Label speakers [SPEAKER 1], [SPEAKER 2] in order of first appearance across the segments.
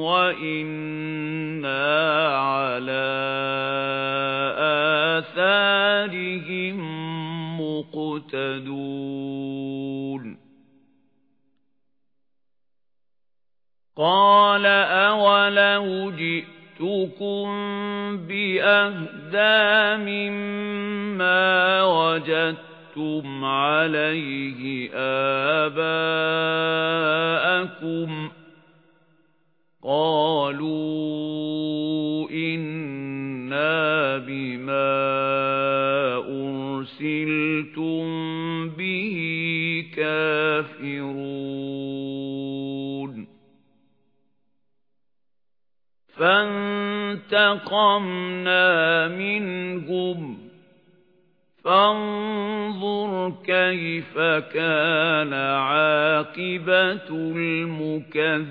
[SPEAKER 1] وَإِنَّا عَلَى آثَارِهِم مُقْتَدُونَ قَالَ أَوَلَوْ جِئْتُكُم بِأَهْدَىٰ مِمَّا وَجَدتُّمْ عَلَيْهِ آبَاءَكُمْ قَالُوا إِنَّا بِمَا أُرْسِلْتُم بِهِ كَافِرُونَ فَانتَقَمْنَا مِنْهُمْ فَانظُرْ كَيْفَ كَانَ عَاقِبَةُ الْمُكَذِّبِينَ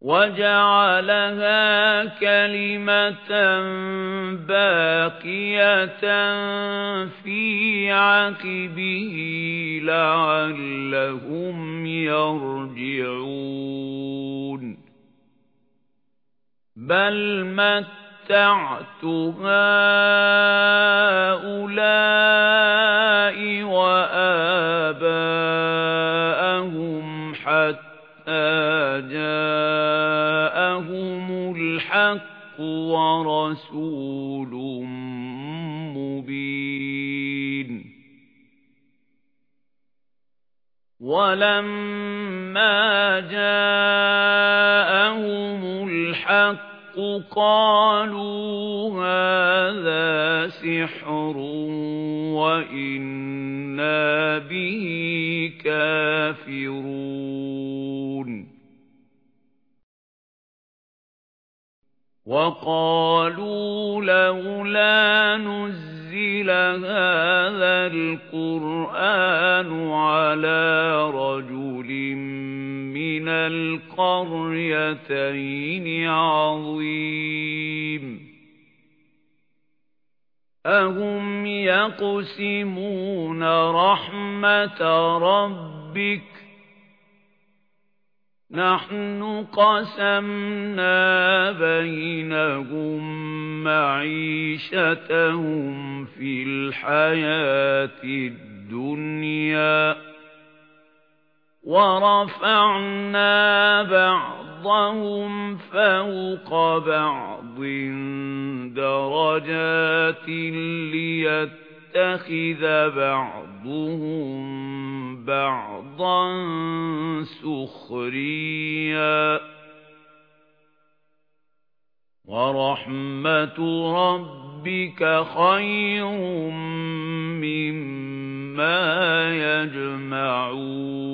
[SPEAKER 1] وَجَعَلَهَا كَلِمَةً بَاقِيَةً فِي عَقِبِهِ لَعَلَّهُمْ يَرْجِعُونَ. بَلْ مَتَّعْتُ هَؤُلَاءِ جَاءَهُمُ الْحَقُّ وَرَسُولٌ مُّبِينٌ. وَلَمَّا جَاءَهُمُ الْحَقُّ قَالُوا هَذَا سِحْرٌ وَإِنَّا بِهِ كَافِرُونَ. وَقَالُوا لَوْلَا نُزِّلَ هَذَا الْقُرْآنُ عَلَى رَجُلٍ مِنَ الْقَرْيَتَيْنِ عَظِيمٍ. أَهُمْ يَقْسِمُونَ رَحْمَةَ رَبِّكَ نَحْنُ قَسَمْنَا بَيْنَهُم مَّعِيشَتَهُمْ فِي الْحَيَاةِ الدُّنْيَا وَرَفَعْنَا بَعْضَهُمْ فَوْقَ بَعْضٍ دَرَجَاتٍ لِّيَتَّخِذَ بَعْضُهُم بَعْضًا سُخْرِيًّا. وَرَحْمَةُ رَبِّكَ خَيْرٌ مِّمَّا يَجْمَعُونَ.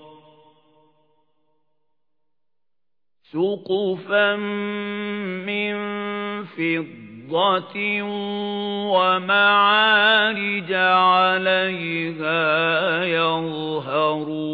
[SPEAKER 1] سُقُفًا مِّن فِضَّةٍ وَمَعَارِجَ عَلَيْهَا يَظْهَرُونَ